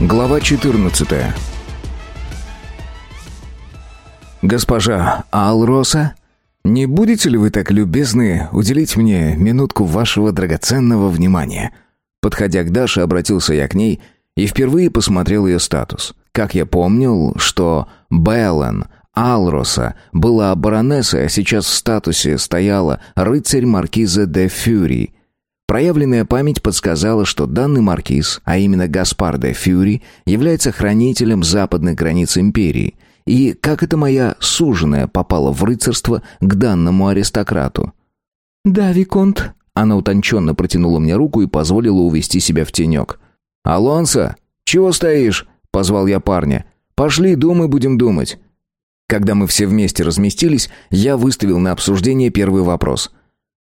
Глава 14 «Госпожа Алроса, не будете ли вы так любезны уделить мне минутку вашего драгоценного внимания?» Подходя к Даше, обратился я к ней и впервые посмотрел ее статус. Как я помнил, что Беллен Алроса была баронессой, а сейчас в статусе стояла рыцарь маркиза де Фюри. Проявленная память подсказала, что данный маркиз, а именно Гаспар де Фюри, является хранителем западной границ империи. И как это моя суженая попала в рыцарство к данному аристократу? «Да, Виконт», она утонченно протянула мне руку и позволила увести себя в тенек. «Алонсо, чего стоишь?» — позвал я парня. «Пошли, думай, будем думать». Когда мы все вместе разместились, я выставил на обсуждение первый вопрос.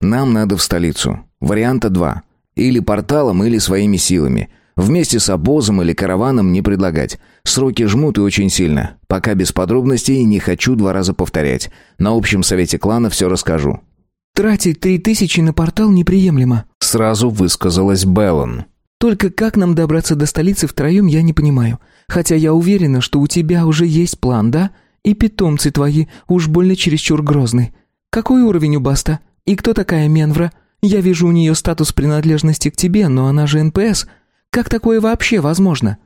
«Нам надо в столицу. Варианта два. Или порталом, или своими силами. Вместе с обозом или караваном не предлагать. Сроки жмут и очень сильно. Пока без подробностей не хочу два раза повторять. На общем совете клана все расскажу. «Тратить три тысячи на портал неприемлемо», — сразу высказалась Беллон. «Только как нам добраться до столицы втроем, я не понимаю. Хотя я уверена, что у тебя уже есть план, да? И питомцы твои уж больно чересчур грозны. Какой уровень у Баста? И кто такая Менвра? Я вижу у нее статус принадлежности к тебе, но она же НПС. Как такое вообще возможно?»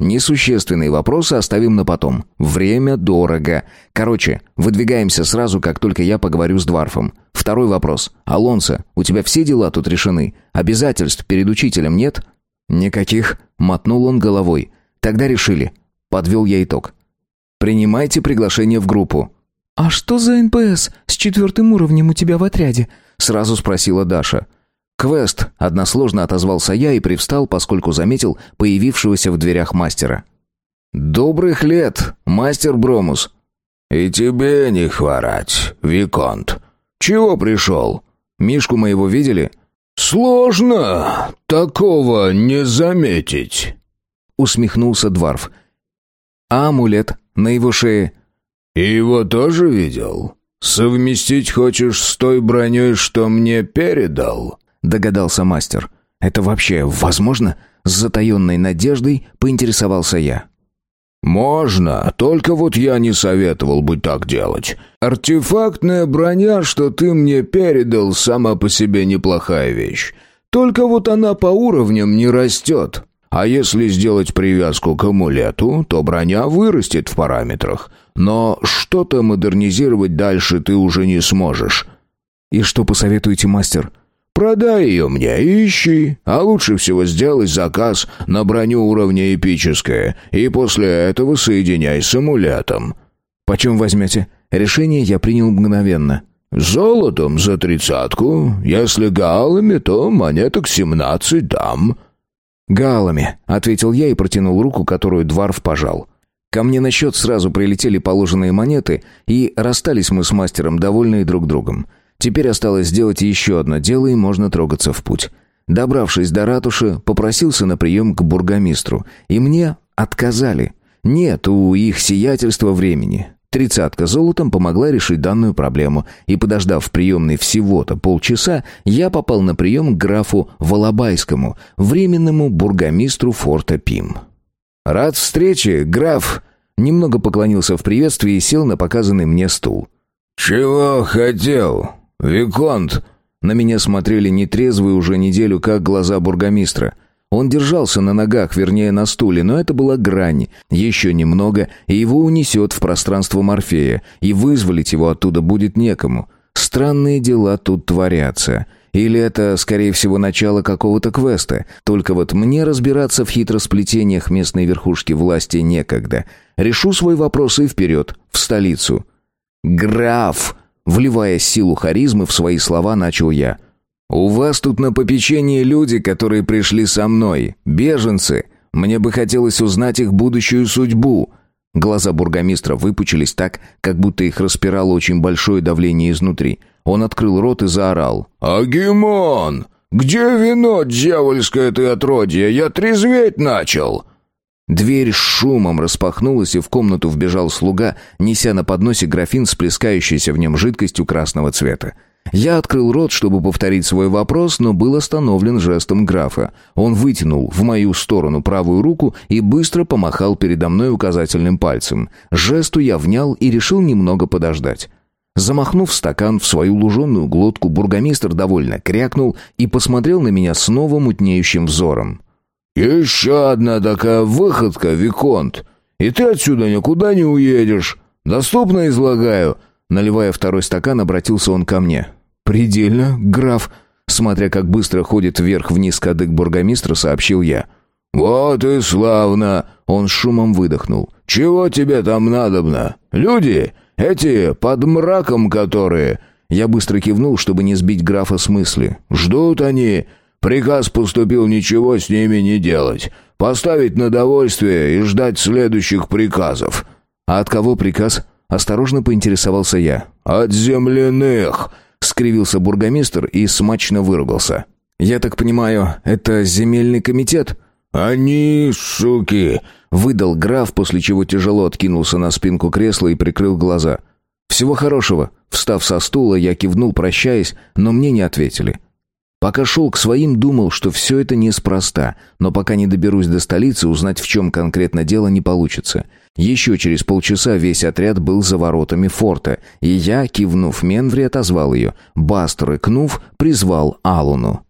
Несущественные вопросы оставим на потом. Время дорого. Короче, выдвигаемся сразу, как только я поговорю с Дварфом. Второй вопрос. Алонсо, у тебя все дела тут решены? Обязательств перед учителем нет? Никаких. Мотнул он головой. Тогда решили. Подвел я итог. Принимайте приглашение в группу. «А что за НПС с четвертым уровнем у тебя в отряде?» Сразу спросила Даша. «Квест», — односложно отозвался я и привстал, поскольку заметил появившегося в дверях мастера. «Добрых лет, мастер Бромус». «И тебе не хворать, Виконт. Чего пришел? Мишку моего видели?» «Сложно такого не заметить», — усмехнулся Дварф. «А амулет на его шее?» «Его тоже видел? Совместить хочешь с той броней, что мне передал?» догадался мастер. «Это вообще возможно?» С затаенной надеждой поинтересовался я. «Можно, только вот я не советовал бы так делать. Артефактная броня, что ты мне передал, сама по себе неплохая вещь. Только вот она по уровням не растет. А если сделать привязку к амулету, то броня вырастет в параметрах. Но что-то модернизировать дальше ты уже не сможешь». «И что посоветуете, мастер?» Продай ее мне и ищи, а лучше всего сделай заказ на броню уровня эпическое, и после этого соединяй с амулетом». «Почем возьмете?» Решение я принял мгновенно. «Золотом за тридцатку, если галами, то монеток семнадцать дам». «Галами», — ответил я и протянул руку, которую Дварф пожал. Ко мне на счет сразу прилетели положенные монеты, и расстались мы с мастером, довольные друг другом. Теперь осталось сделать еще одно дело, и можно трогаться в путь. Добравшись до ратуши, попросился на прием к бургомистру, и мне отказали. Нет у их сиятельства времени. Тридцатка золотом помогла решить данную проблему, и, подождав в приемной всего-то полчаса, я попал на прием к графу Волобайскому, временному бургомистру форта Пим. «Рад встрече, граф!» Немного поклонился в приветствии и сел на показанный мне стул. «Чего хотел?» «Виконт!» На меня смотрели нетрезвые уже неделю, как глаза бургомистра. Он держался на ногах, вернее на стуле, но это была грань. Еще немного, и его унесет в пространство Морфея, и вызволить его оттуда будет некому. Странные дела тут творятся. Или это, скорее всего, начало какого-то квеста. Только вот мне разбираться в хитросплетениях местной верхушки власти некогда. Решу свой вопрос и вперед, в столицу. «Граф!» Вливая силу харизмы в свои слова, начал я. «У вас тут на попечении люди, которые пришли со мной, беженцы. Мне бы хотелось узнать их будущую судьбу». Глаза бургомистра выпучились так, как будто их распирало очень большое давление изнутри. Он открыл рот и заорал. «Агимон! Где вино, дьявольское ты отродье? Я трезветь начал!» Дверь с шумом распахнулась, и в комнату вбежал слуга, неся на подносе графин с плескающейся в нем жидкостью красного цвета. Я открыл рот, чтобы повторить свой вопрос, но был остановлен жестом графа. Он вытянул в мою сторону правую руку и быстро помахал передо мной указательным пальцем. Жесту я внял и решил немного подождать. Замахнув стакан в свою луженую глотку, бургомистр довольно крякнул и посмотрел на меня снова мутнеющим взором. «Еще одна такая выходка, Виконт, и ты отсюда никуда не уедешь. Доступно излагаю». Наливая второй стакан, обратился он ко мне. «Предельно, граф», смотря как быстро ходит вверх-вниз кадык бургомистра, сообщил я. «Вот и славно!» Он шумом выдохнул. «Чего тебе там надобно? Люди? Эти под мраком которые?» Я быстро кивнул, чтобы не сбить графа с мысли. «Ждут они. Приказ поступил ничего с ними не делать. Поставить на довольствие и ждать следующих приказов». «А от кого приказ?» Осторожно поинтересовался я. «От земляных!» — скривился бургомистр и смачно выругался. «Я так понимаю, это земельный комитет?» «Они, суки!» — выдал граф, после чего тяжело откинулся на спинку кресла и прикрыл глаза. «Всего хорошего!» Встав со стула, я кивнул, прощаясь, но мне не ответили. Пока шел к своим, думал, что все это неспроста, но пока не доберусь до столицы, узнать, в чем конкретно дело, не получится. Еще через полчаса весь отряд был за воротами форта, и я, кивнув Менври, отозвал ее. Баст, рыкнув, призвал Алуну.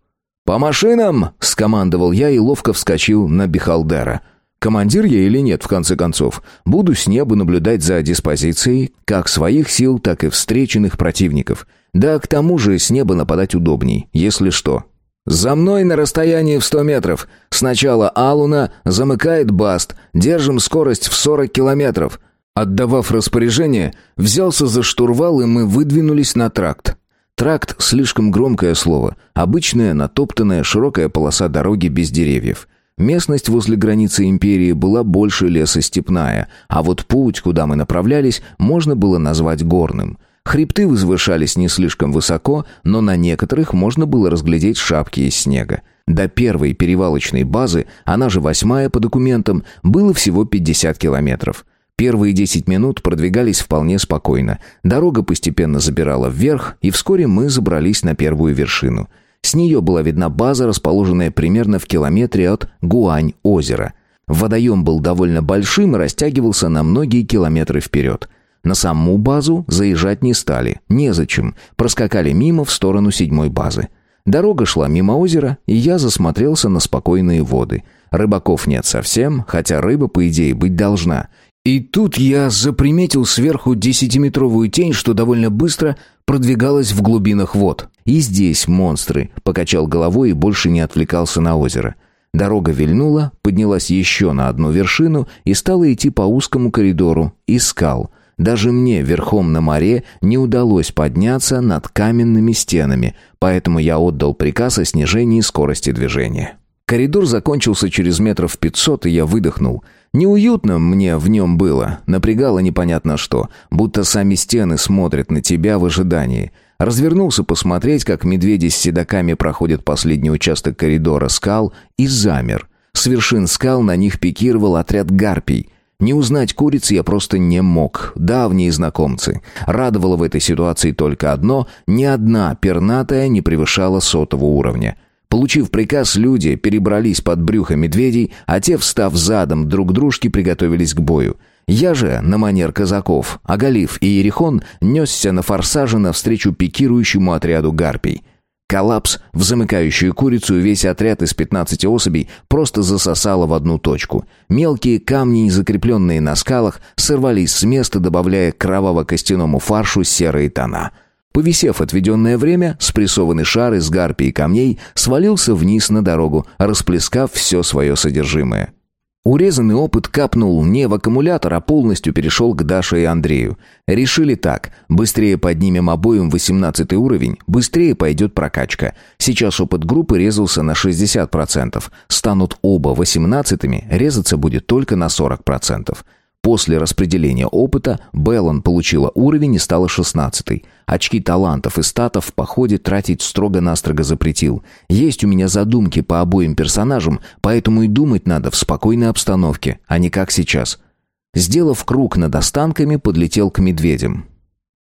«По машинам!» — скомандовал я и ловко вскочил на Бихалдера. Командир я или нет, в конце концов. Буду с неба наблюдать за диспозицией как своих сил, так и встреченных противников. Да, к тому же с неба нападать удобней, если что. «За мной на расстоянии в сто метров. Сначала Алуна, замыкает Баст. Держим скорость в сорок километров». Отдавав распоряжение, взялся за штурвал, и мы выдвинулись на тракт. Тракт — слишком громкое слово. Обычная, натоптанная, широкая полоса дороги без деревьев. Местность возле границы империи была больше лесостепная, а вот путь, куда мы направлялись, можно было назвать горным — Хребты возвышались не слишком высоко, но на некоторых можно было разглядеть шапки из снега. До первой перевалочной базы, она же восьмая по документам, было всего 50 километров. Первые 10 минут продвигались вполне спокойно. Дорога постепенно забирала вверх, и вскоре мы забрались на первую вершину. С нее была видна база, расположенная примерно в километре от Гуань-озера. Водоем был довольно большим и растягивался на многие километры вперед – на саму базу заезжать не стали, незачем, проскакали мимо в сторону седьмой базы. Дорога шла мимо озера, и я засмотрелся на спокойные воды. Рыбаков нет совсем, хотя рыба, по идее, быть должна. И тут я заприметил сверху десятиметровую тень, что довольно быстро продвигалась в глубинах вод. И здесь монстры, покачал головой и больше не отвлекался на озеро. Дорога вильнула, поднялась еще на одну вершину и стала идти по узкому коридору из скал – даже мне верхом на море не удалось подняться над каменными стенами, поэтому я отдал приказ о снижении скорости движения. Коридор закончился через метров пятьсот, и я выдохнул. Неуютно мне в нем было, напрягало непонятно что, будто сами стены смотрят на тебя в ожидании. Развернулся посмотреть, как медведи с седаками проходят последний участок коридора скал, и замер. С вершин скал на них пикировал отряд гарпий. Не узнать курицы я просто не мог. Давние знакомцы. Радовало в этой ситуации только одно — ни одна пернатая не превышала сотого уровня. Получив приказ, люди перебрались под брюхо медведей, а те, встав задом друг дружки, приготовились к бою. Я же, на манер казаков, оголив и Ерихон, несся на форсаже навстречу пикирующему отряду гарпий. Коллапс в замыкающую курицу весь отряд из 15 особей просто засосало в одну точку. Мелкие камни, закрепленные на скалах, сорвались с места, добавляя кроваво-костяному фаршу серые тона. Повисев отведенное время, спрессованный шар из гарпий и камней свалился вниз на дорогу, расплескав все свое содержимое. Урезанный опыт капнул не в аккумулятор, а полностью перешел к Даше и Андрею. Решили так. Быстрее поднимем обоим 18 уровень, быстрее пойдет прокачка. Сейчас опыт группы резался на 60%. Станут оба 18-ми, резаться будет только на 40%. После распределения опыта Беллон получила уровень и стала шестнадцатой. Очки талантов и статов в походе тратить строго-настрого запретил. Есть у меня задумки по обоим персонажам, поэтому и думать надо в спокойной обстановке, а не как сейчас. Сделав круг над останками, подлетел к медведям.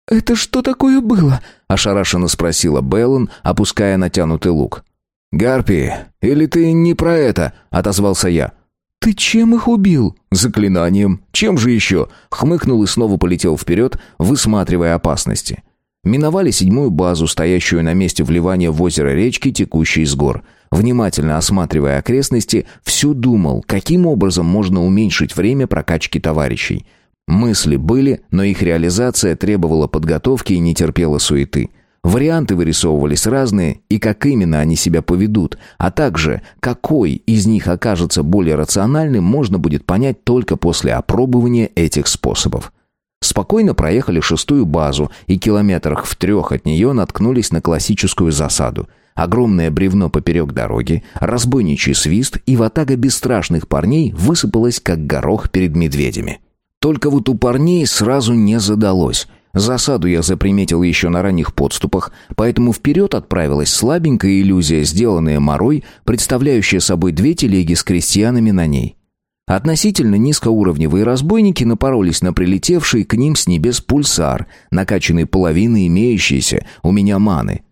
это что такое было?» — ошарашенно спросила Беллон, опуская натянутый лук. «Гарпии, или ты не про это?» — отозвался я. «Ты чем их убил?» «Заклинанием. Чем же еще?» Хмыкнул и снова полетел вперед, высматривая опасности. Миновали седьмую базу, стоящую на месте вливания в озеро речки, текущей из гор. Внимательно осматривая окрестности, все думал, каким образом можно уменьшить время прокачки товарищей. Мысли были, но их реализация требовала подготовки и не терпела суеты. Варианты вырисовывались разные, и как именно они себя поведут, а также какой из них окажется более рациональным, можно будет понять только после опробования этих способов. Спокойно проехали шестую базу и километрах в трех от нее наткнулись на классическую засаду. Огромное бревно поперек дороги, разбойничий свист и ватага бесстрашных парней высыпалась, как горох перед медведями. Только вот у парней сразу не задалось. Засаду я заприметил еще на ранних подступах, поэтому вперед отправилась слабенькая иллюзия, сделанная морой, представляющая собой две телеги с крестьянами на ней. Относительно низкоуровневые разбойники напоролись на прилетевший к ним с небес пульсар, накачанный половиной имеющейся у меня маны.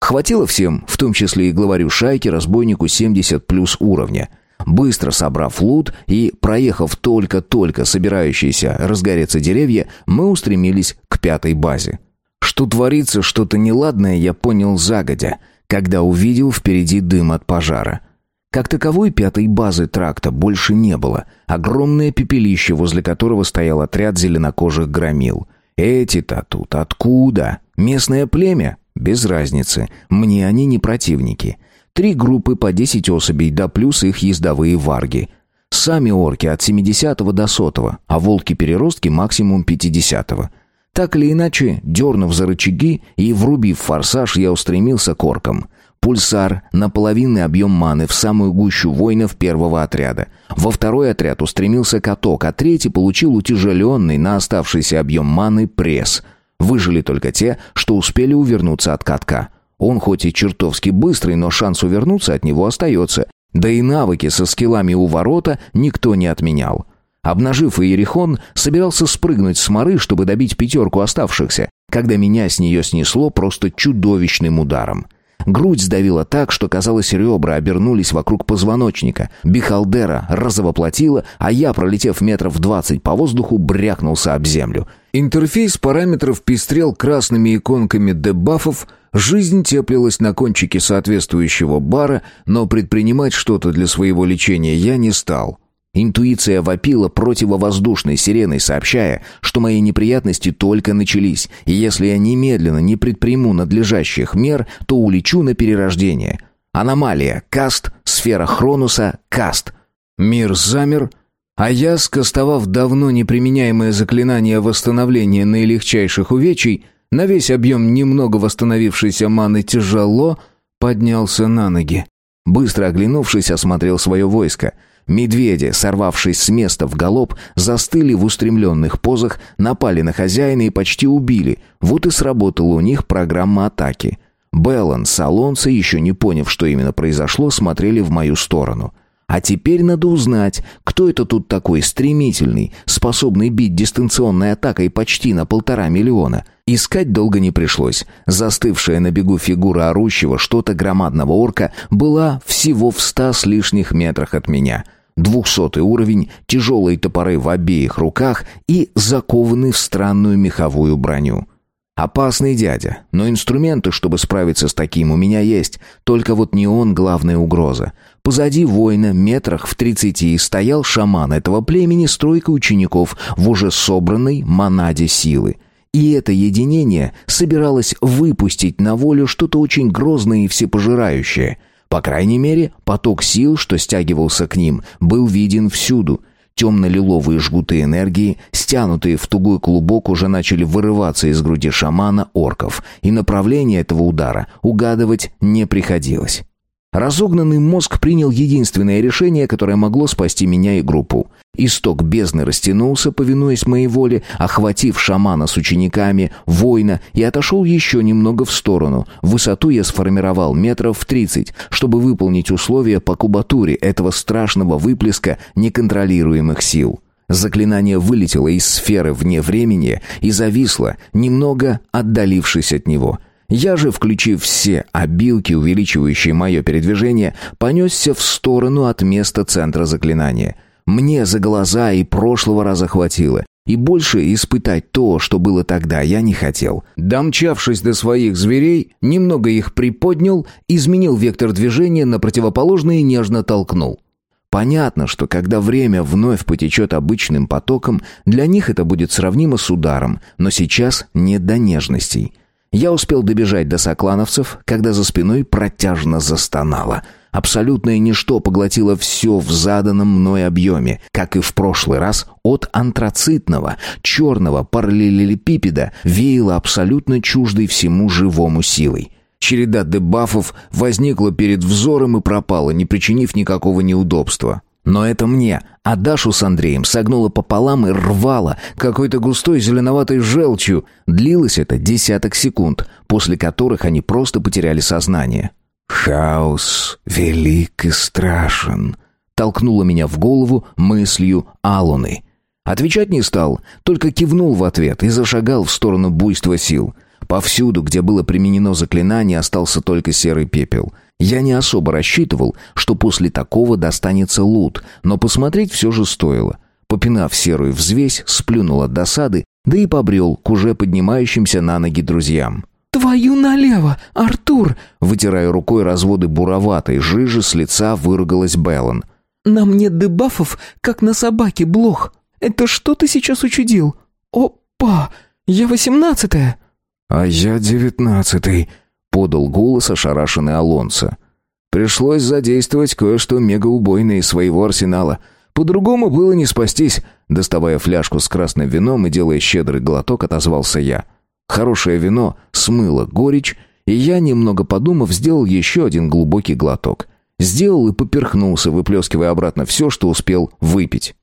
Хватило всем, в том числе и главарю шайки, разбойнику 70 плюс уровня – Быстро собрав лут и проехав только-только собирающиеся разгореться деревья, мы устремились к пятой базе. Что творится что-то неладное, я понял загодя, когда увидел впереди дым от пожара. Как таковой пятой базы тракта больше не было. Огромное пепелище, возле которого стоял отряд зеленокожих громил. Эти-то тут откуда? Местное племя? Без разницы. Мне они не противники. Три группы по 10 особей, да плюс их ездовые варги. Сами орки от 70 до 100, а волки-переростки максимум 50 -го. Так или иначе, дернув за рычаги и врубив форсаж, я устремился к оркам. Пульсар на половинный объем маны в самую гущу воинов первого отряда. Во второй отряд устремился каток, а третий получил утяжеленный на оставшийся объем маны пресс. Выжили только те, что успели увернуться от катка. Он хоть и чертовски быстрый, но шанс увернуться от него остается. Да и навыки со скиллами у ворота никто не отменял. Обнажив Иерихон, собирался спрыгнуть с моры, чтобы добить пятерку оставшихся, когда меня с нее снесло просто чудовищным ударом. Грудь сдавила так, что, казалось, ребра обернулись вокруг позвоночника. Бихалдера разовоплотила, а я, пролетев метров двадцать по воздуху, брякнулся об землю. Интерфейс параметров пестрел красными иконками дебафов, жизнь теплилась на кончике соответствующего бара, но предпринимать что-то для своего лечения я не стал. Интуиция вопила противовоздушной сиреной, сообщая, что мои неприятности только начались, и если я немедленно не предприму надлежащих мер, то улечу на перерождение. Аномалия, каст, сфера Хронуса, каст. Мир замер, а я, скостовав давно неприменяемое заклинание восстановления наилегчайших увечий, на весь объем немного восстановившейся маны тяжело поднялся на ноги. Быстро оглянувшись, осмотрел свое войско — Медведи, сорвавшись с места в галоп, застыли в устремленных позах, напали на хозяина и почти убили. Вот и сработала у них программа атаки. Беллан с еще не поняв, что именно произошло, смотрели в мою сторону. А теперь надо узнать, кто это тут такой стремительный, способный бить дистанционной атакой почти на полтора миллиона. Искать долго не пришлось. Застывшая на бегу фигура орущего что-то громадного орка была всего в ста с лишних метрах от меня — Двухсотый уровень, тяжелые топоры в обеих руках и закованный в странную меховую броню. Опасный дядя, но инструменты, чтобы справиться с таким, у меня есть. Только вот не он главная угроза. Позади воина, метрах в тридцати, стоял шаман этого племени с тройкой учеников в уже собранной монаде силы. И это единение собиралось выпустить на волю что-то очень грозное и всепожирающее — по крайней мере, поток сил, что стягивался к ним, был виден всюду. Темно-лиловые жгуты энергии, стянутые в тугой клубок, уже начали вырываться из груди шамана орков, и направление этого удара угадывать не приходилось. Разогнанный мозг принял единственное решение, которое могло спасти меня и группу. Исток бездны растянулся, повинуясь моей воле, охватив шамана с учениками, воина, и отошел еще немного в сторону. Высоту я сформировал метров в тридцать, чтобы выполнить условия по кубатуре этого страшного выплеска неконтролируемых сил. Заклинание вылетело из сферы вне времени и зависло, немного отдалившись от него. Я же, включив все обилки, увеличивающие мое передвижение, понесся в сторону от места центра заклинания. Мне за глаза и прошлого раза хватило. И больше испытать то, что было тогда, я не хотел. Домчавшись до своих зверей, немного их приподнял, изменил вектор движения на противоположный и нежно толкнул. Понятно, что когда время вновь потечет обычным потоком, для них это будет сравнимо с ударом, но сейчас не до нежностей. Я успел добежать до соклановцев, когда за спиной протяжно застонало — Абсолютное ничто поглотило все в заданном мной объеме, как и в прошлый раз от антрацитного, черного параллелепипеда веяло абсолютно чуждой всему живому силой. Череда дебафов возникла перед взором и пропала, не причинив никакого неудобства. Но это мне, а Дашу с Андреем согнуло пополам и рвало какой-то густой зеленоватой желчью. Длилось это десяток секунд, после которых они просто потеряли сознание. «Хаос велик и страшен», — толкнула меня в голову мыслью Алуны. Отвечать не стал, только кивнул в ответ и зашагал в сторону буйства сил. Повсюду, где было применено заклинание, остался только серый пепел. Я не особо рассчитывал, что после такого достанется лут, но посмотреть все же стоило. Попинав серую взвесь, сплюнул от досады, да и побрел к уже поднимающимся на ноги друзьям. «Твою налево, Артур!» Вытирая рукой разводы буроватой жижи, с лица выругалась Беллан. «Нам нет дебафов, как на собаке блох. Это что ты сейчас учудил? Опа! Я восемнадцатая!» «А я девятнадцатый», — подал голос ошарашенный Алонсо. «Пришлось задействовать кое-что мегаубойное из своего арсенала. По-другому было не спастись», — доставая фляжку с красным вином и делая щедрый глоток, отозвался я. Хорошее вино смыло горечь, и я, немного подумав, сделал еще один глубокий глоток. Сделал и поперхнулся, выплескивая обратно все, что успел выпить.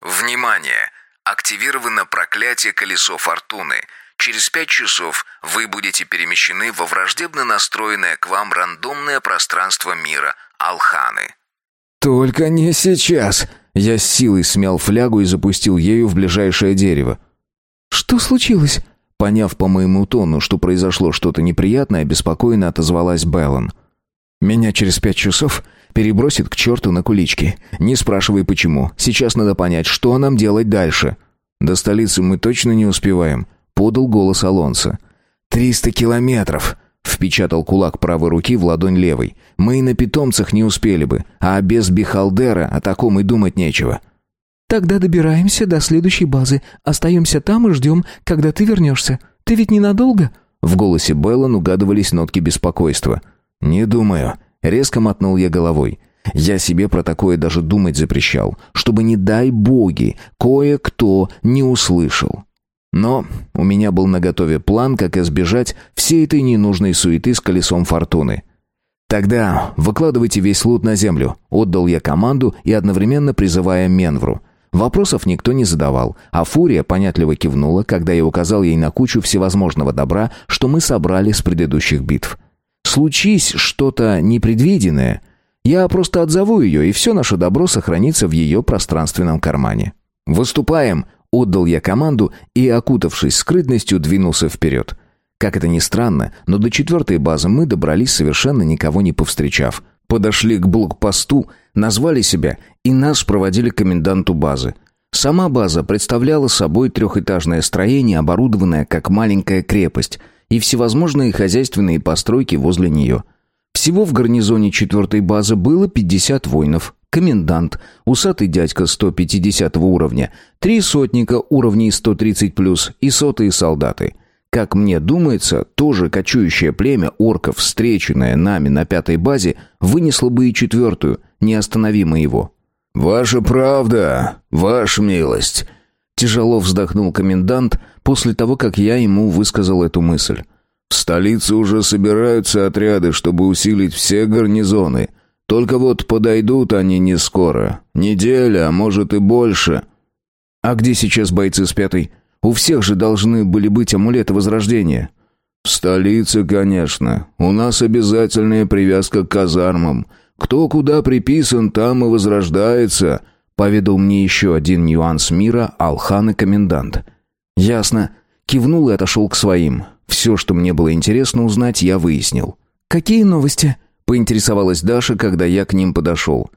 «Внимание! Активировано проклятие «Колесо Фортуны». Через пять часов вы будете перемещены во враждебно настроенное к вам рандомное пространство мира Алханы. «Только не сейчас!» Я с силой смял флягу и запустил ею в ближайшее дерево. «Что случилось?» Поняв по моему тону, что произошло что-то неприятное, беспокойно отозвалась Беллан. «Меня через пять часов перебросит к черту на кулички. Не спрашивай почему. Сейчас надо понять, что нам делать дальше». «До столицы мы точно не успеваем», — подал голос Алонса. «Триста километров», — впечатал кулак правой руки в ладонь левой. «Мы и на питомцах не успели бы, а без Бихалдера о таком и думать нечего». «Тогда добираемся до следующей базы, остаемся там и ждем, когда ты вернешься. Ты ведь ненадолго?» В голосе Беллан угадывались нотки беспокойства. «Не думаю». Резко мотнул я головой. Я себе про такое даже думать запрещал, чтобы, не дай боги, кое-кто не услышал. Но у меня был наготове план, как избежать всей этой ненужной суеты с колесом фортуны. «Тогда выкладывайте весь лут на землю», — отдал я команду и одновременно призывая Менвру. Вопросов никто не задавал, а Фурия понятливо кивнула, когда я указал ей на кучу всевозможного добра, что мы собрали с предыдущих битв. Случись что-то непредвиденное, я просто отзову ее, и все наше добро сохранится в ее пространственном кармане. «Выступаем!» — отдал я команду и, окутавшись скрытностью, двинулся вперед. Как это ни странно, но до четвертой базы мы добрались совершенно никого не повстречав. Подошли к блокпосту, назвали себя и нас проводили к коменданту базы. Сама база представляла собой трехэтажное строение, оборудованное как маленькая крепость, и всевозможные хозяйственные постройки возле нее. Всего в гарнизоне четвертой базы было 50 воинов, комендант, усатый дядька 150 уровня, три сотника уровней 130+, и сотые солдаты – как мне думается, тоже кочующее племя орков, встреченное нами на пятой базе, вынесло бы и четвертую, не остановимо его. «Ваша правда, ваша милость», — тяжело вздохнул комендант после того, как я ему высказал эту мысль. «В столице уже собираются отряды, чтобы усилить все гарнизоны. Только вот подойдут они не скоро. Неделя, а может и больше». «А где сейчас бойцы с пятой?» У всех же должны были быть амулеты Возрождения». «В столице, конечно. У нас обязательная привязка к казармам. Кто куда приписан, там и возрождается», Поведал мне еще один нюанс мира Алхан и комендант. Ясно. Кивнул и отошел к своим. Все, что мне было интересно узнать, я выяснил. «Какие новости?» — поинтересовалась Даша, когда я к ним подошел.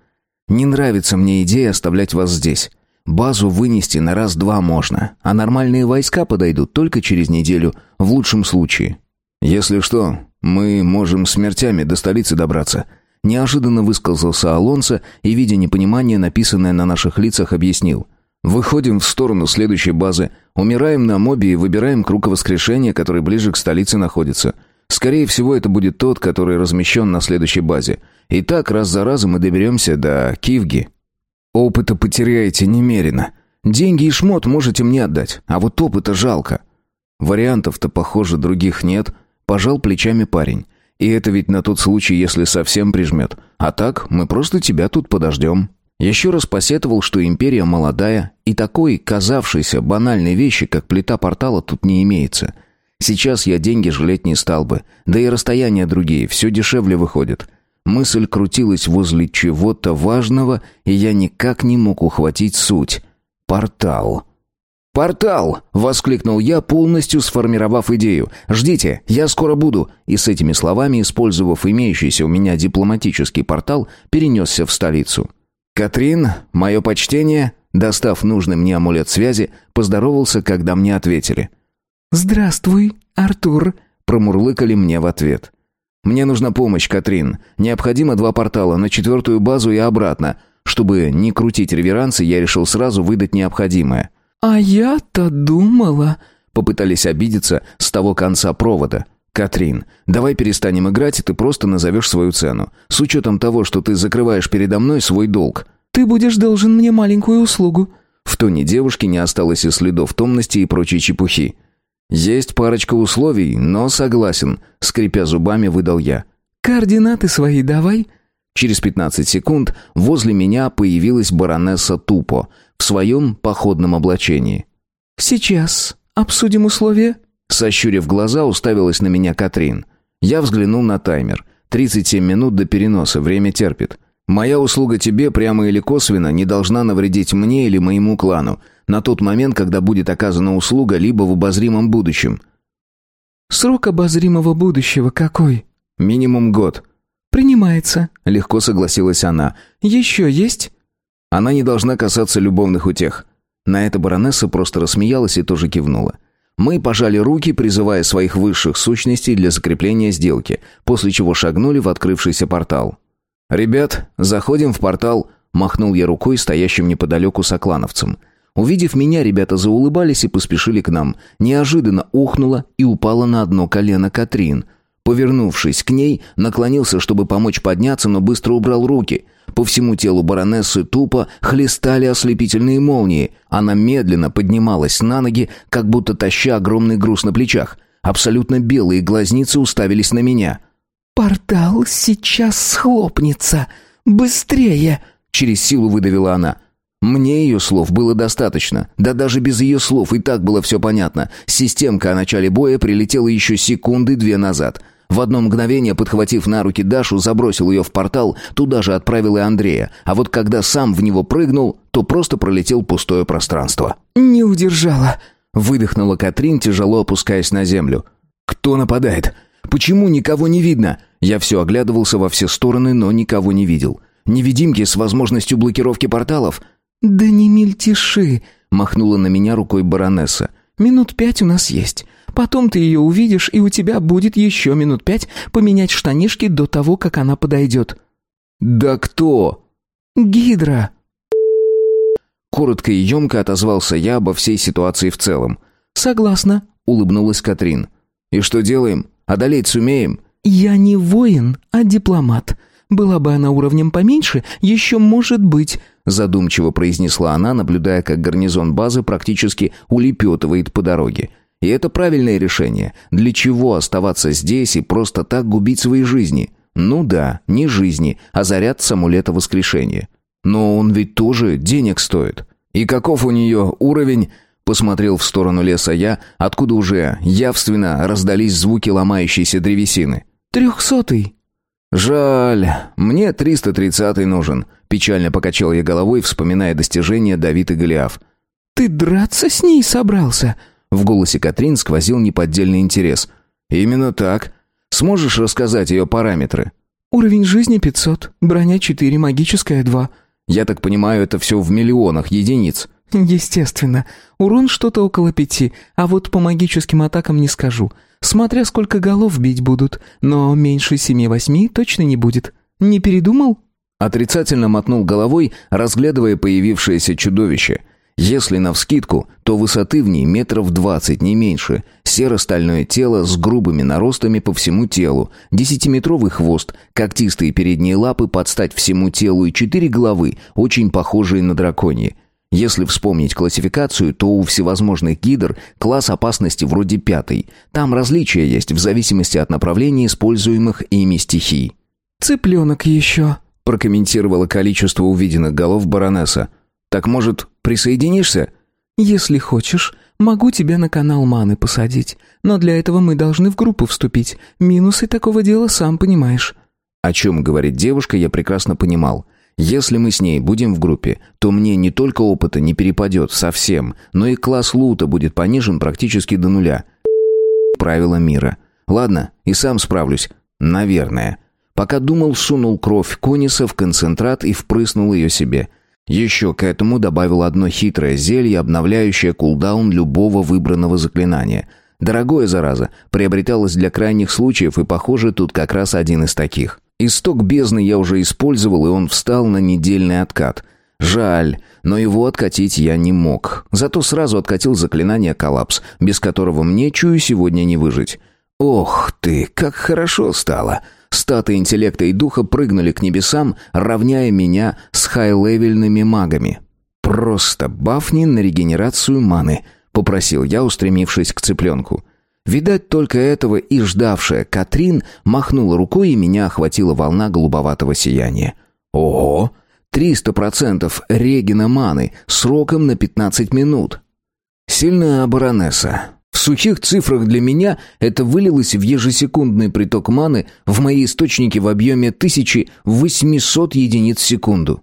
«Не нравится мне идея оставлять вас здесь. Базу вынести на раз-два можно, а нормальные войска подойдут только через неделю, в лучшем случае. Если что, мы можем смертями до столицы добраться». Неожиданно высказался Алонсо и, видя непонимание, написанное на наших лицах, объяснил. «Выходим в сторону следующей базы, умираем на мобе и выбираем круг воскрешения, который ближе к столице находится. Скорее всего, это будет тот, который размещен на следующей базе. И так раз за разом мы доберемся до Кивги». «Опыта потеряете немерено. Деньги и шмот можете мне отдать, а вот опыта жалко». «Вариантов-то, похоже, других нет», — пожал плечами парень. И это ведь на тот случай, если совсем прижмет. А так, мы просто тебя тут подождем». Еще раз посетовал, что империя молодая, и такой, казавшейся банальной вещи, как плита портала, тут не имеется. Сейчас я деньги жалеть не стал бы, да и расстояния другие, все дешевле выходит. Мысль крутилась возле чего-то важного, и я никак не мог ухватить суть. Портал. «Портал!» — воскликнул я, полностью сформировав идею. «Ждите, я скоро буду!» И с этими словами, использовав имеющийся у меня дипломатический портал, перенесся в столицу. «Катрин, мое почтение!» Достав нужный мне амулет связи, поздоровался, когда мне ответили. «Здравствуй, Артур!» — промурлыкали мне в ответ. «Мне нужна помощь, Катрин. Необходимо два портала на четвертую базу и обратно. Чтобы не крутить реверансы, я решил сразу выдать необходимое». «А я-то думала...» Попытались обидеться с того конца провода. «Катрин, давай перестанем играть, и ты просто назовешь свою цену. С учетом того, что ты закрываешь передо мной свой долг». «Ты будешь должен мне маленькую услугу». В тоне девушки не осталось и следов томности и прочей чепухи. «Есть парочка условий, но согласен», — скрипя зубами, выдал я. «Координаты свои давай». Через пятнадцать секунд возле меня появилась баронесса Тупо в своем походном облачении. «Сейчас обсудим условия?» Сощурив глаза, уставилась на меня Катрин. Я взглянул на таймер. 37 минут до переноса, время терпит. Моя услуга тебе, прямо или косвенно, не должна навредить мне или моему клану, на тот момент, когда будет оказана услуга, либо в обозримом будущем. Срок обозримого будущего какой? Минимум год. Принимается. Легко согласилась она. Еще есть? Она не должна касаться любовных утех. На это баронесса просто рассмеялась и тоже кивнула. Мы пожали руки, призывая своих высших сущностей для закрепления сделки, после чего шагнули в открывшийся портал. «Ребят, заходим в портал», — махнул я рукой стоящим неподалеку соклановцам. Увидев меня, ребята заулыбались и поспешили к нам. Неожиданно ухнула и упала на одно колено Катрин. Повернувшись к ней, наклонился, чтобы помочь подняться, но быстро убрал руки — по всему телу баронессы тупо хлестали ослепительные молнии. Она медленно поднималась на ноги, как будто таща огромный груз на плечах. Абсолютно белые глазницы уставились на меня. «Портал сейчас схлопнется! Быстрее!» Через силу выдавила она. Мне ее слов было достаточно. Да даже без ее слов и так было все понятно. Системка о начале боя прилетела еще секунды две назад. В одно мгновение, подхватив на руки Дашу, забросил ее в портал, туда же отправил и Андрея. А вот когда сам в него прыгнул, то просто пролетел пустое пространство. «Не удержала», — выдохнула Катрин, тяжело опускаясь на землю. «Кто нападает? Почему никого не видно?» Я все оглядывался во все стороны, но никого не видел. «Невидимки с возможностью блокировки порталов?» «Да не мельтеши», — махнула на меня рукой баронесса. «Минут пять у нас есть. Потом ты ее увидишь, и у тебя будет еще минут пять поменять штанишки до того, как она подойдет». «Да кто?» «Гидра». Коротко и емко отозвался я обо всей ситуации в целом. «Согласна», — улыбнулась Катрин. «И что делаем? Одолеть сумеем?» «Я не воин, а дипломат. Была бы она уровнем поменьше, еще может быть», — задумчиво произнесла она, наблюдая, как гарнизон базы практически улепетывает по дороге. И это правильное решение. Для чего оставаться здесь и просто так губить свои жизни? Ну да, не жизни, а заряд с амулета воскрешения. Но он ведь тоже денег стоит. И каков у нее уровень? Посмотрел в сторону леса я, откуда уже явственно раздались звуки ломающейся древесины. «Трехсотый». «Жаль, мне 330-й нужен», — печально покачал я головой, вспоминая достижения Давид и Голиаф. «Ты драться с ней собрался?» В голосе Катрин сквозил неподдельный интерес. «Именно так. Сможешь рассказать ее параметры?» «Уровень жизни 500, броня 4, магическая 2». «Я так понимаю, это все в миллионах единиц». «Естественно. Урон что-то около пяти, а вот по магическим атакам не скажу. Смотря сколько голов бить будут, но меньше семи-восьми точно не будет. Не передумал?» Отрицательно мотнул головой, разглядывая появившееся чудовище. Если навскидку, то высоты в ней метров двадцать, не меньше. Серо-стальное тело с грубыми наростами по всему телу, десятиметровый хвост, когтистые передние лапы под стать всему телу и четыре головы, очень похожие на драконьи. Если вспомнить классификацию, то у всевозможных гидр класс опасности вроде пятый. Там различия есть в зависимости от направления используемых ими стихий. «Цыпленок еще», — прокомментировала количество увиденных голов баронесса. «Так, может, присоединишься?» «Если хочешь, могу тебя на канал Маны посадить. Но для этого мы должны в группу вступить. Минусы такого дела сам понимаешь». О чем говорит девушка, я прекрасно понимал. Если мы с ней будем в группе, то мне не только опыта не перепадет совсем, но и класс лута будет понижен практически до нуля. Правила мира. Ладно, и сам справлюсь. Наверное. Пока думал, сунул кровь Кониса в концентрат и впрыснул ее себе. Еще к этому добавил одно хитрое зелье, обновляющее кулдаун любого выбранного заклинания. Дорогое, зараза, приобреталось для крайних случаев, и, похоже, тут как раз один из таких. Исток бездны я уже использовал, и он встал на недельный откат. Жаль, но его откатить я не мог. Зато сразу откатил заклинание «Коллапс», без которого мне, чую, сегодня не выжить. Ох ты, как хорошо стало! Статы интеллекта и духа прыгнули к небесам, равняя меня с хай-левельными магами. «Просто бафни на регенерацию маны», — попросил я, устремившись к цыпленку. Видать, только этого и ждавшая Катрин махнула рукой, и меня охватила волна голубоватого сияния. Ого! Триста процентов регина маны сроком на пятнадцать минут. Сильная баронесса. В сухих цифрах для меня это вылилось в ежесекундный приток маны в мои источники в объеме 1800 единиц в секунду.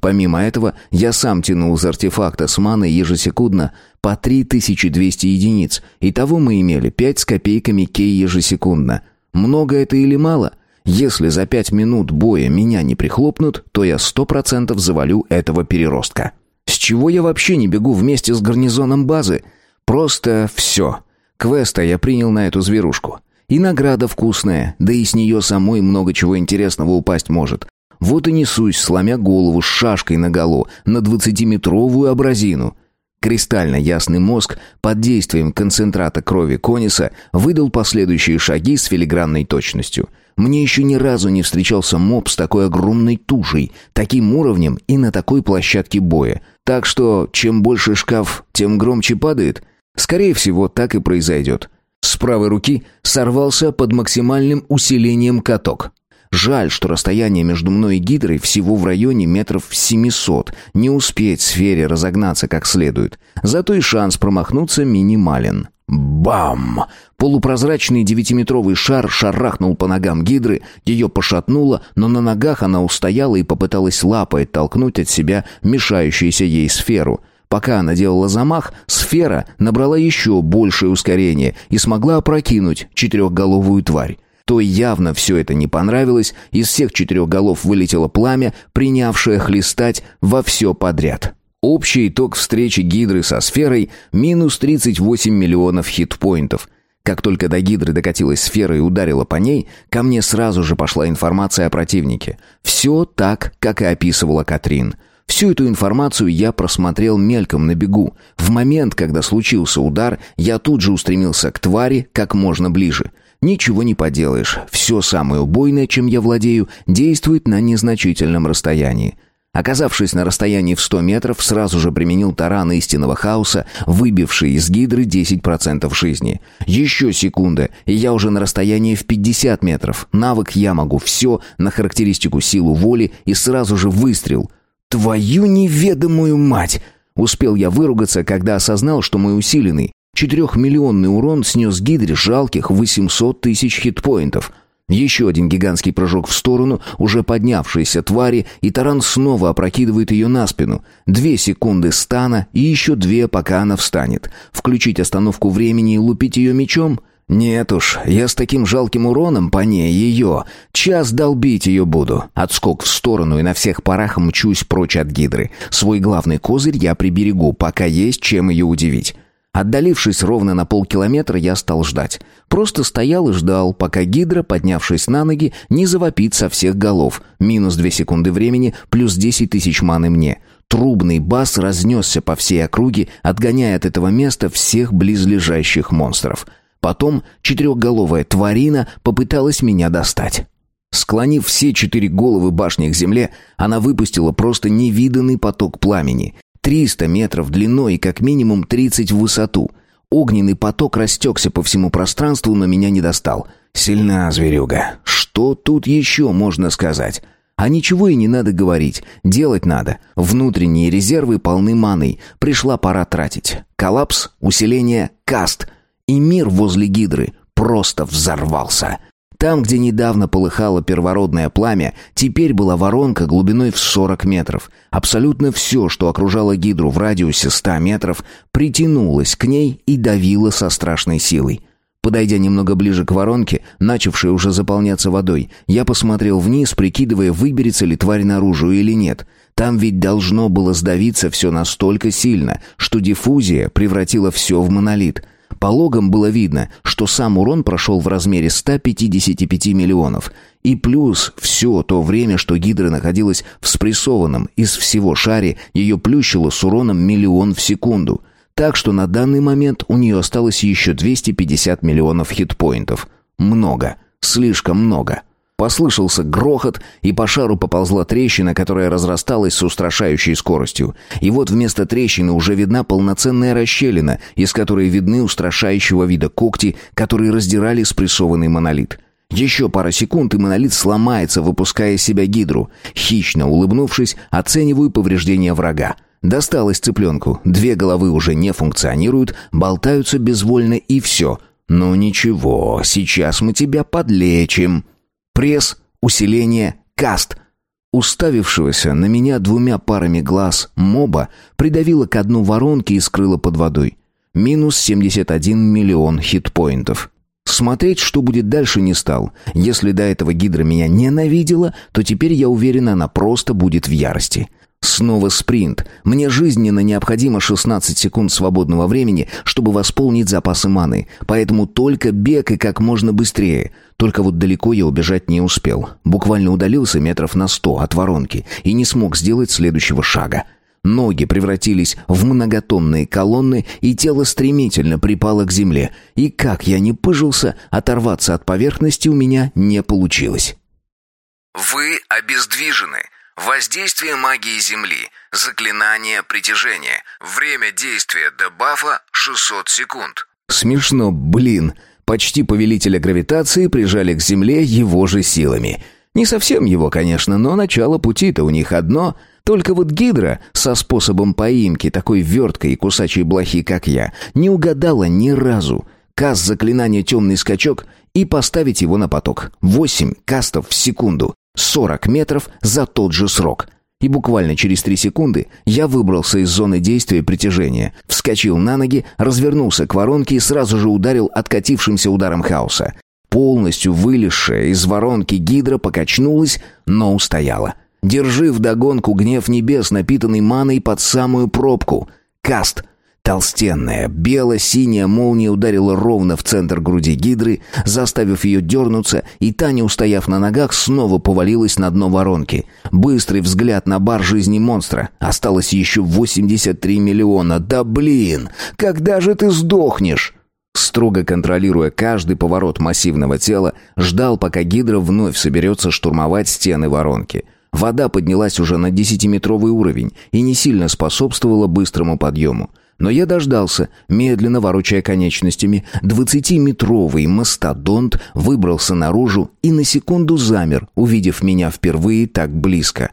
Помимо этого, я сам тянул из артефакта с маной ежесекундно по 3200 единиц. Итого мы имели 5 с копейками кей ежесекундно. Много это или мало? Если за 5 минут боя меня не прихлопнут, то я 100% завалю этого переростка. С чего я вообще не бегу вместе с гарнизоном базы? Просто все. Квеста я принял на эту зверушку. И награда вкусная, да и с нее самой много чего интересного упасть может. Вот и несусь, сломя голову с шашкой наголо, на двадцатиметровую абразину. Кристально ясный мозг под действием концентрата крови Кониса выдал последующие шаги с филигранной точностью. Мне еще ни разу не встречался моб с такой огромной тушей, таким уровнем и на такой площадке боя. Так что, чем больше шкаф, тем громче падает. Скорее всего, так и произойдет. С правой руки сорвался под максимальным усилением каток. Жаль, что расстояние между мной и гидрой всего в районе метров 700. Не успеть сфере разогнаться как следует. Зато и шанс промахнуться минимален. Бам! Полупрозрачный девятиметровый шар шарахнул по ногам гидры, ее пошатнуло, но на ногах она устояла и попыталась лапой толкнуть от себя мешающуюся ей сферу. Пока она делала замах, сфера набрала еще большее ускорение и смогла опрокинуть четырехголовую тварь. Той явно все это не понравилось, из всех четырех голов вылетело пламя, принявшее хлестать во все подряд. Общий итог встречи Гидры со сферой – минус 38 миллионов хитпоинтов. Как только до Гидры докатилась сфера и ударила по ней, ко мне сразу же пошла информация о противнике. Все так, как и описывала Катрин – Всю эту информацию я просмотрел мельком на бегу. В момент, когда случился удар, я тут же устремился к твари как можно ближе. Ничего не поделаешь, все самое убойное, чем я владею, действует на незначительном расстоянии. Оказавшись на расстоянии в 100 метров, сразу же применил таран истинного хаоса, выбивший из гидры 10% жизни. Еще секунда, и я уже на расстоянии в 50 метров. Навык «Я могу все» на характеристику силу воли и сразу же выстрел. «Твою неведомую мать!» Успел я выругаться, когда осознал, что мой усиленный, Четырехмиллионный урон снес Гидре жалких 800 тысяч хитпоинтов. Еще один гигантский прыжок в сторону, уже поднявшейся твари, и таран снова опрокидывает ее на спину. Две секунды стана и еще две, пока она встанет. Включить остановку времени и лупить ее мечом? Нет уж, я с таким жалким уроном по ней ее. Час долбить ее буду. Отскок в сторону и на всех парах мчусь прочь от гидры. Свой главный козырь я приберегу, пока есть чем ее удивить. Отдалившись ровно на полкилометра, я стал ждать. Просто стоял и ждал, пока гидра, поднявшись на ноги, не завопит со всех голов. Минус две секунды времени, плюс десять тысяч маны мне. Трубный бас разнесся по всей округе, отгоняя от этого места всех близлежащих монстров. Потом четырехголовая тварина попыталась меня достать. Склонив все четыре головы башни к земле, она выпустила просто невиданный поток пламени. 300 метров длиной и как минимум 30 в высоту. Огненный поток растекся по всему пространству, но меня не достал. Сильна зверюга. Что тут еще можно сказать? А ничего и не надо говорить. Делать надо. Внутренние резервы полны маной. Пришла пора тратить. Коллапс, усиление, каст. И мир возле гидры просто взорвался. Там, где недавно полыхало первородное пламя, теперь была воронка глубиной в 40 метров. Абсолютно все, что окружало гидру в радиусе 100 метров, притянулось к ней и давило со страшной силой. Подойдя немного ближе к воронке, начавшей уже заполняться водой, я посмотрел вниз, прикидывая, выберется ли тварь наружу или нет. Там ведь должно было сдавиться все настолько сильно, что диффузия превратила все в монолит — по логам было видно, что сам урон прошел в размере 155 миллионов. И плюс все то время, что Гидра находилась в спрессованном из всего шаре, ее плющило с уроном миллион в секунду. Так что на данный момент у нее осталось еще 250 миллионов хитпоинтов. Много. Слишком много. Послышался грохот, и по шару поползла трещина, которая разрасталась с устрашающей скоростью. И вот вместо трещины уже видна полноценная расщелина, из которой видны устрашающего вида когти, которые раздирали спрессованный монолит. Еще пара секунд, и монолит сломается, выпуская из себя гидру. Хищно улыбнувшись, оцениваю повреждения врага. Досталось цыпленку. Две головы уже не функционируют, болтаются безвольно и все. «Ну ничего, сейчас мы тебя подлечим». Пресс, усиление, каст. Уставившегося на меня двумя парами глаз моба придавило к дну воронки и скрыло под водой. Минус 71 миллион хитпоинтов. Смотреть, что будет дальше, не стал. Если до этого Гидра меня ненавидела, то теперь я уверен, она просто будет в ярости. Снова спринт. Мне жизненно необходимо 16 секунд свободного времени, чтобы восполнить запасы маны. Поэтому только бег и как можно быстрее. Только вот далеко я убежать не успел. Буквально удалился метров на сто от воронки и не смог сделать следующего шага. Ноги превратились в многотонные колонны, и тело стремительно припало к земле. И как я не пыжился, оторваться от поверхности у меня не получилось. «Вы обездвижены». Воздействие магии Земли. Заклинание притяжения. Время действия дебафа 600 секунд. Смешно, блин. Почти повелителя гравитации прижали к Земле его же силами. Не совсем его, конечно, но начало пути-то у них одно. Только вот Гидра со способом поимки такой верткой и кусачей блохи, как я, не угадала ни разу. Каст заклинания «Темный скачок» и поставить его на поток. Восемь кастов в секунду. 40 метров за тот же срок. И буквально через три секунды я выбрался из зоны действия притяжения, вскочил на ноги, развернулся к воронке и сразу же ударил откатившимся ударом хаоса. Полностью вылезшая из воронки гидра покачнулась, но устояла. Держи вдогонку гнев небес, напитанный маной под самую пробку. Каст — Толстенная, бело-синяя молния ударила ровно в центр груди гидры, заставив ее дернуться, и та, не устояв на ногах, снова повалилась на дно воронки. Быстрый взгляд на бар жизни монстра. Осталось еще 83 миллиона. Да блин! Когда же ты сдохнешь? Строго контролируя каждый поворот массивного тела, ждал, пока гидра вновь соберется штурмовать стены воронки. Вода поднялась уже на десятиметровый уровень и не сильно способствовала быстрому подъему. Но я дождался, медленно ворочая конечностями. Двадцатиметровый мастодонт выбрался наружу и на секунду замер, увидев меня впервые так близко.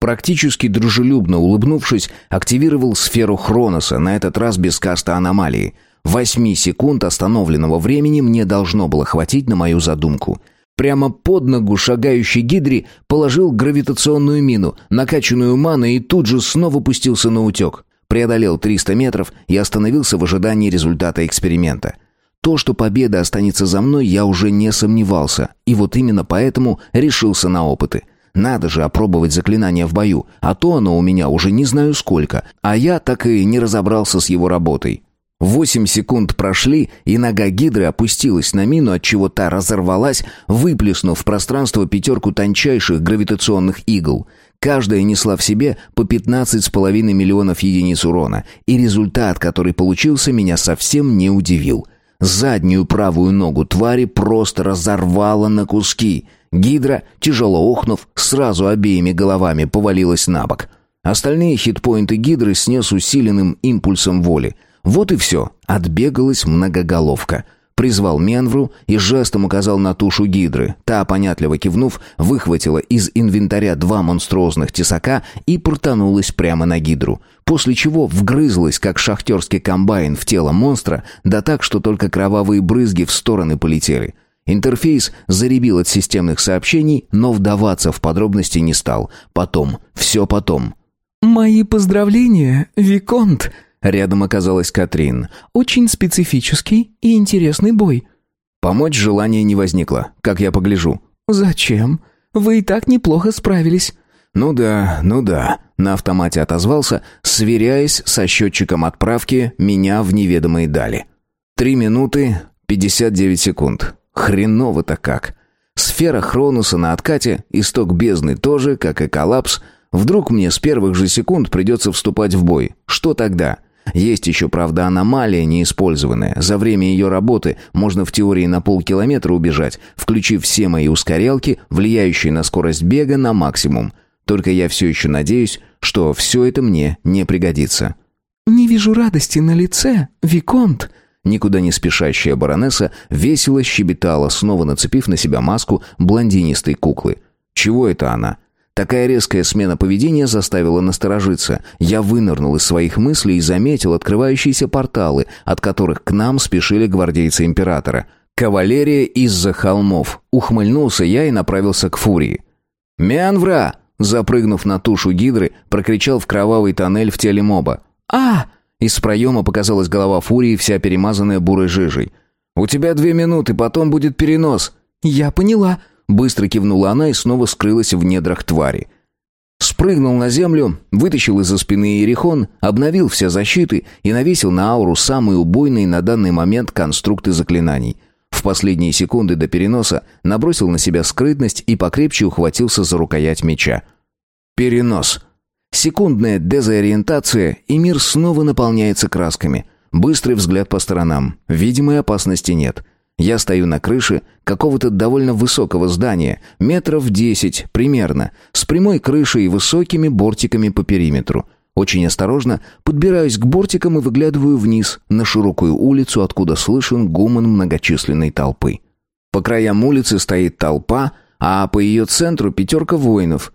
Практически дружелюбно улыбнувшись, активировал сферу Хроноса, на этот раз без каста аномалии. Восьми секунд остановленного времени мне должно было хватить на мою задумку. Прямо под ногу шагающей гидре положил гравитационную мину, накачанную маной, и тут же снова пустился на утек. Преодолел 300 метров и остановился в ожидании результата эксперимента. То, что победа останется за мной, я уже не сомневался, и вот именно поэтому решился на опыты. Надо же опробовать заклинание в бою, а то оно у меня уже не знаю сколько, а я так и не разобрался с его работой. Восемь секунд прошли, и нога гидры опустилась на мину, от чего та разорвалась, выплеснув в пространство пятерку тончайших гравитационных игл. Каждая несла в себе по 15,5 миллионов единиц урона, и результат, который получился, меня совсем не удивил. Заднюю правую ногу твари просто разорвало на куски. Гидра, тяжело охнув, сразу обеими головами повалилась на бок. Остальные хитпоинты гидры снес усиленным импульсом воли — вот и все. Отбегалась многоголовка. Призвал Менвру и жестом указал на тушу гидры. Та, понятливо кивнув, выхватила из инвентаря два монструозных тесака и портанулась прямо на гидру. После чего вгрызлась, как шахтерский комбайн, в тело монстра, да так, что только кровавые брызги в стороны полетели. Интерфейс заребил от системных сообщений, но вдаваться в подробности не стал. Потом, все потом. «Мои поздравления, Виконт!» Рядом оказалась Катрин. «Очень специфический и интересный бой». Помочь желания не возникло, как я погляжу. «Зачем? Вы и так неплохо справились». «Ну да, ну да», — на автомате отозвался, сверяясь со счетчиком отправки меня в неведомые дали. Три минуты пятьдесят девять секунд. Хреново-то как. Сфера Хронуса на откате, исток бездны тоже, как и коллапс. Вдруг мне с первых же секунд придется вступать в бой. Что тогда?» Есть еще, правда, аномалия неиспользованная. За время ее работы можно в теории на полкилометра убежать, включив все мои ускорялки, влияющие на скорость бега на максимум. Только я все еще надеюсь, что все это мне не пригодится. «Не вижу радости на лице, Виконт», Никуда не спешащая баронесса весело щебетала, снова нацепив на себя маску блондинистой куклы. Чего это она? Такая резкая смена поведения заставила насторожиться. Я вынырнул из своих мыслей и заметил открывающиеся порталы, от которых к нам спешили гвардейцы императора. Кавалерия из-за холмов. Ухмыльнулся я и направился к фурии. «Мянвра!» Запрыгнув на тушу гидры, прокричал в кровавый тоннель в теле моба. «А!» Из проема показалась голова фурии, вся перемазанная бурой жижей. «У тебя две минуты, потом будет перенос». «Я поняла», Быстро кивнула она и снова скрылась в недрах твари. Спрыгнул на землю, вытащил из-за спины Иерихон, обновил все защиты и навесил на ауру самые убойные на данный момент конструкты заклинаний. В последние секунды до переноса набросил на себя скрытность и покрепче ухватился за рукоять меча. Перенос. Секундная дезориентация, и мир снова наполняется красками. Быстрый взгляд по сторонам. Видимой опасности нет. Я стою на крыше какого-то довольно высокого здания, метров десять примерно, с прямой крышей и высокими бортиками по периметру. Очень осторожно подбираюсь к бортикам и выглядываю вниз, на широкую улицу, откуда слышен гуман многочисленной толпы. По краям улицы стоит толпа, а по ее центру пятерка воинов.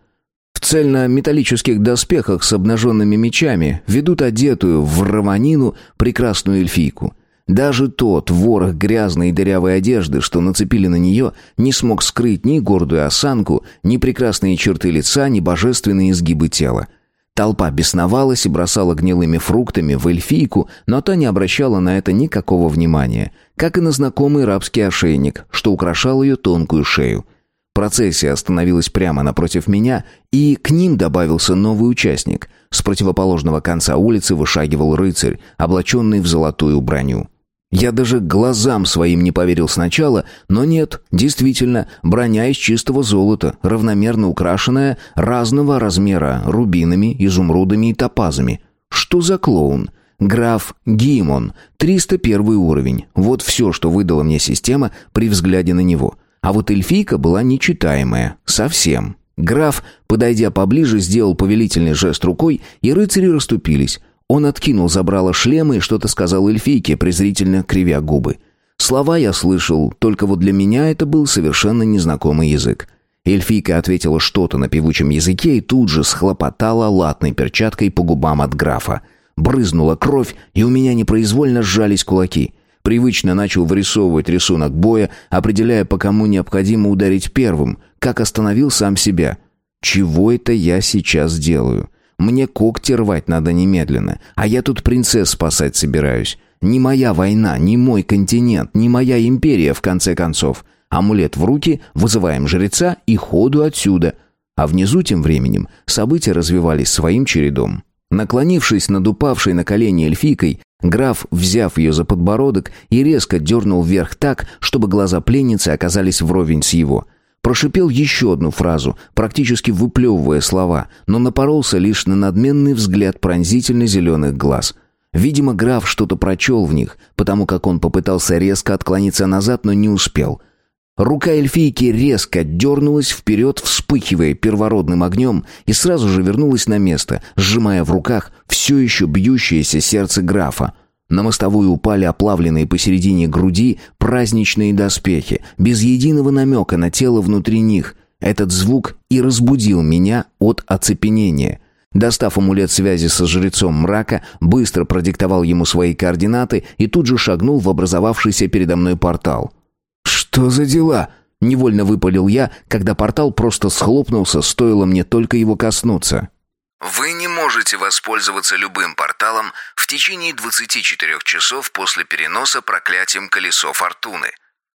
В цельно-металлических доспехах с обнаженными мечами ведут одетую в раванину прекрасную эльфийку — даже тот ворох грязной и дырявой одежды, что нацепили на нее, не смог скрыть ни гордую осанку, ни прекрасные черты лица, ни божественные изгибы тела. Толпа бесновалась и бросала гнилыми фруктами в эльфийку, но та не обращала на это никакого внимания, как и на знакомый рабский ошейник, что украшал ее тонкую шею. Процессия остановилась прямо напротив меня, и к ним добавился новый участник. С противоположного конца улицы вышагивал рыцарь, облаченный в золотую броню. Я даже глазам своим не поверил сначала, но нет, действительно, броня из чистого золота, равномерно украшенная разного размера рубинами, изумрудами и топазами. Что за клоун? Граф Гимон, 301 уровень. Вот все, что выдала мне система при взгляде на него. А вот эльфийка была нечитаемая. Совсем. Граф, подойдя поближе, сделал повелительный жест рукой, и рыцари расступились. Он откинул забрало шлема и что-то сказал эльфийке, презрительно кривя губы. Слова я слышал, только вот для меня это был совершенно незнакомый язык. Эльфийка ответила что-то на певучем языке и тут же схлопотала латной перчаткой по губам от графа. Брызнула кровь, и у меня непроизвольно сжались кулаки. Привычно начал вырисовывать рисунок боя, определяя, по кому необходимо ударить первым, как остановил сам себя. «Чего это я сейчас делаю? Мне когти рвать надо немедленно, а я тут принцесс спасать собираюсь. Не моя война, не мой континент, не моя империя, в конце концов. Амулет в руки, вызываем жреца и ходу отсюда». А внизу тем временем события развивались своим чередом. Наклонившись над упавшей на колени эльфийкой, граф, взяв ее за подбородок и резко дернул вверх так, чтобы глаза пленницы оказались вровень с его. Прошипел еще одну фразу, практически выплевывая слова, но напоролся лишь на надменный взгляд пронзительно-зеленых глаз. Видимо, граф что-то прочел в них, потому как он попытался резко отклониться назад, но не успел — Рука эльфийки резко дернулась вперед, вспыхивая первородным огнем, и сразу же вернулась на место, сжимая в руках все еще бьющееся сердце графа. На мостовую упали оплавленные посередине груди праздничные доспехи, без единого намека на тело внутри них. Этот звук и разбудил меня от оцепенения. Достав амулет связи со жрецом мрака, быстро продиктовал ему свои координаты и тут же шагнул в образовавшийся передо мной портал. «Что за дела?» — невольно выпалил я, когда портал просто схлопнулся, стоило мне только его коснуться. Вы не можете воспользоваться любым порталом в течение 24 часов после переноса проклятием колесо фортуны.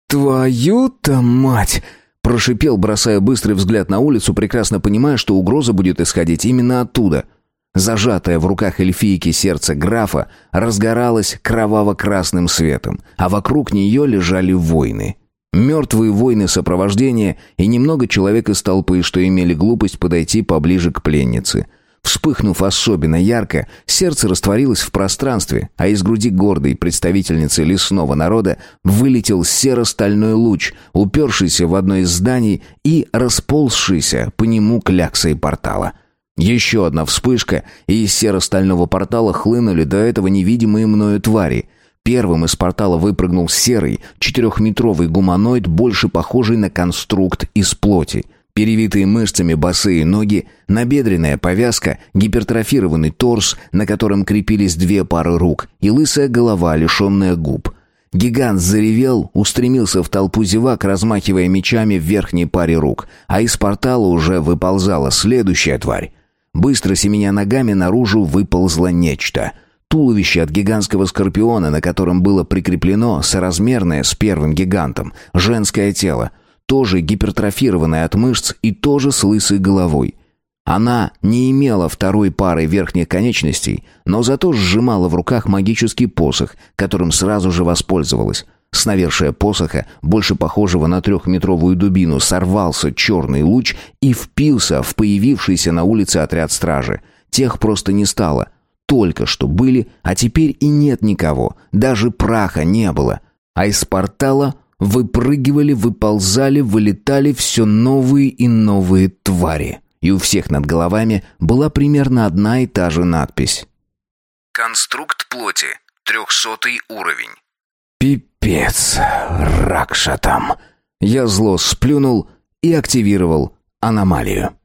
«Твою-то мать!» — прошипел, бросая быстрый взгляд на улицу, прекрасно понимая, что угроза будет исходить именно оттуда. Зажатое в руках эльфийки сердце графа разгоралось кроваво-красным светом, а вокруг нее лежали воины. Мертвые воины сопровождения и немного человек из толпы, что имели глупость подойти поближе к пленнице. Вспыхнув особенно ярко, сердце растворилось в пространстве, а из груди гордой представительницы лесного народа вылетел серо-стальной луч, упершийся в одно из зданий и расползшийся по нему кляксой портала. Еще одна вспышка, и из серо-стального портала хлынули до этого невидимые мною твари — Первым из портала выпрыгнул серый, четырехметровый гуманоид, больше похожий на конструкт из плоти. Перевитые мышцами босые ноги, набедренная повязка, гипертрофированный торс, на котором крепились две пары рук, и лысая голова, лишенная губ. Гигант заревел, устремился в толпу зевак, размахивая мечами в верхней паре рук, а из портала уже выползала следующая тварь. Быстро семеня ногами наружу выползло нечто — Туловище от гигантского скорпиона, на котором было прикреплено соразмерное с первым гигантом, женское тело, тоже гипертрофированное от мышц и тоже с лысой головой. Она не имела второй пары верхних конечностей, но зато сжимала в руках магический посох, которым сразу же воспользовалась. С навершия посоха, больше похожего на трехметровую дубину, сорвался черный луч и впился в появившийся на улице отряд стражи. Тех просто не стало — только что были, а теперь и нет никого, даже праха не было. А из портала выпрыгивали, выползали, вылетали все новые и новые твари. И у всех над головами была примерно одна и та же надпись. «Конструкт плоти. Трехсотый уровень». «Пипец, Ракша там». Я зло сплюнул и активировал аномалию.